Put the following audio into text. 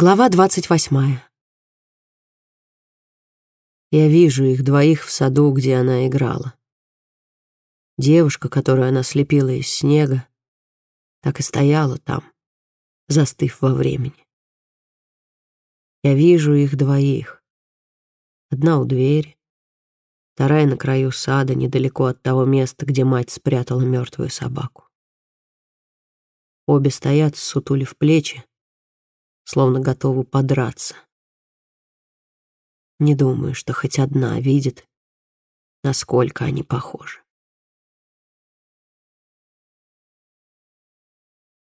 Глава двадцать восьмая. Я вижу их двоих в саду, где она играла. Девушка, которую она слепила из снега, так и стояла там, застыв во времени. Я вижу их двоих. Одна у двери, вторая на краю сада, недалеко от того места, где мать спрятала мертвую собаку. Обе стоят, сутулив плечи, словно готовы подраться. Не думаю, что хоть одна видит, насколько они похожи.